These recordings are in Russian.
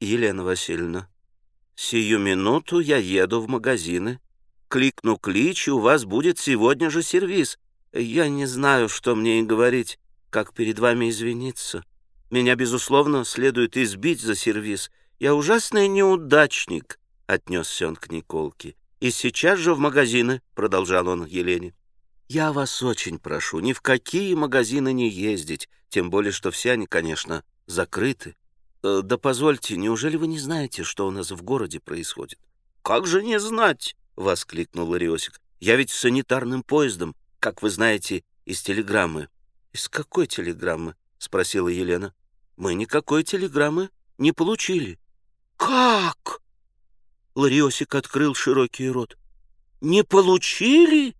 Елена Васильевна, сию минуту я еду в магазины. Кликну клич, и у вас будет сегодня же сервиз. Я не знаю, что мне и говорить, как перед вами извиниться. Меня, безусловно, следует избить за сервиз. Я ужасный неудачник, — отнесся он к Николке. И сейчас же в магазины, — продолжал он Елене. Я вас очень прошу, ни в какие магазины не ездить, тем более, что все они, конечно, закрыты. Э, да позвольте, неужели вы не знаете, что у нас в городе происходит? Как же не знать? — воскликнул Лариосик. Я ведь санитарным поездом, как вы знаете, из телеграммы. Из какой телеграммы? — спросила Елена. Мы никакой телеграммы не получили. Как? Лариосик открыл широкий рот. Не получили?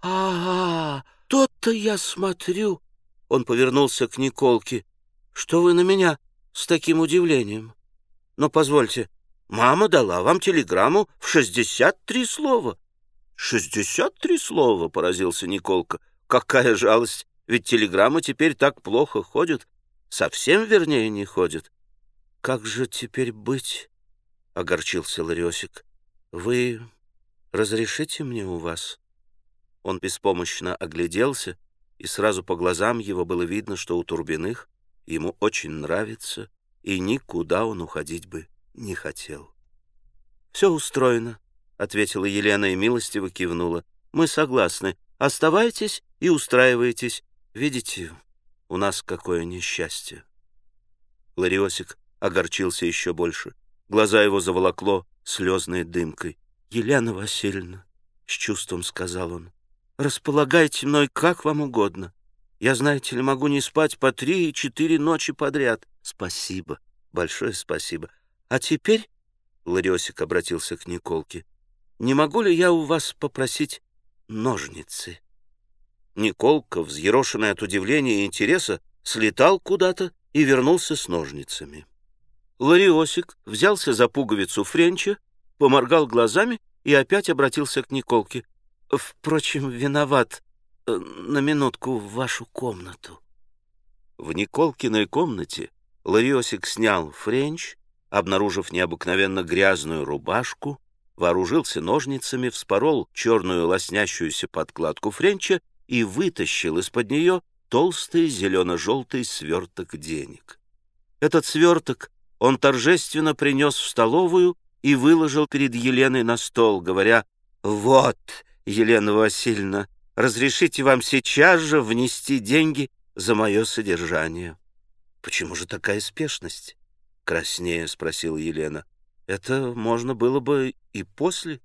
Ага, тот-то я смотрю. Он повернулся к Николке. Что вы на меня с таким удивлением? Но позвольте, мама дала вам телеграмму в шестьдесят три слова. «Шестьдесят три слова!» — поразился Николка. «Какая жалость! Ведь телеграммы теперь так плохо ходят. Совсем, вернее, не ходят». «Как же теперь быть?» — огорчился Ларёсик. «Вы разрешите мне у вас?» Он беспомощно огляделся, и сразу по глазам его было видно, что у Турбиных ему очень нравится, и никуда он уходить бы не хотел. «Все устроено», — ответила Елена и милостиво кивнула. «Мы согласны. Оставайтесь и устраивайтесь. Видите, у нас какое несчастье». Лариосик огорчился еще больше. Глаза его заволокло слезной дымкой. «Елена Васильевна», — с чувством сказал он, Располагайте мной как вам угодно. Я, знаете ли, могу не спать по три и четыре ночи подряд. Спасибо, большое спасибо. А теперь, — Ларёсик обратился к Николке, — не могу ли я у вас попросить ножницы? Николка, взъерошенный от удивления и интереса, слетал куда-то и вернулся с ножницами. Лариосик взялся за пуговицу Френча, поморгал глазами и опять обратился к Николке — Впрочем, виноват. Мне на минутку в вашу комнату. В Николкиной комнате Лариосик снял френч, обнаружив необыкновенно грязную рубашку, вооружился ножницами, вспорол черную лоснящуюся подкладку френча и вытащил из-под нее толстый зелено-желтый сверток денег. Этот сверток он торжественно принес в столовую и выложил перед Еленой на стол, говоря «Вот, Елена Васильевна, разрешите вам сейчас же внести деньги за мое содержание. — Почему же такая спешность? — краснее спросила Елена. — Это можно было бы и после.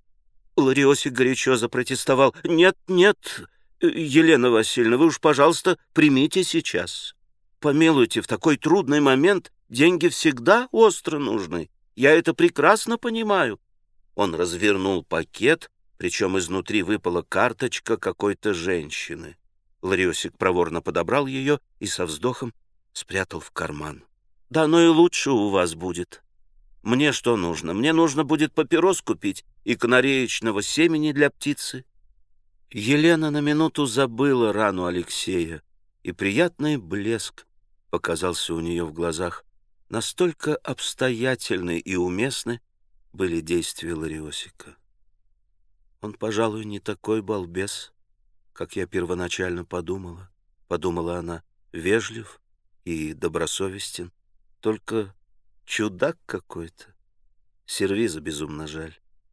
Лариосик горячо запротестовал. — Нет, нет, Елена Васильевна, вы уж, пожалуйста, примите сейчас. Помилуйте, в такой трудный момент деньги всегда остро нужны. Я это прекрасно понимаю. Он развернул пакет, причем изнутри выпала карточка какой-то женщины. Лариосик проворно подобрал ее и со вздохом спрятал в карман. «Да оно и лучше у вас будет. Мне что нужно? Мне нужно будет папирос купить и канареечного семени для птицы». Елена на минуту забыла рану Алексея, и приятный блеск показался у нее в глазах. Настолько обстоятельны и уместны были действия Лариосика. Он, пожалуй, не такой балбес, как я первоначально подумала, — подумала она, — вежлив и добросовестен, только чудак какой-то. Сервиза безумно жаль.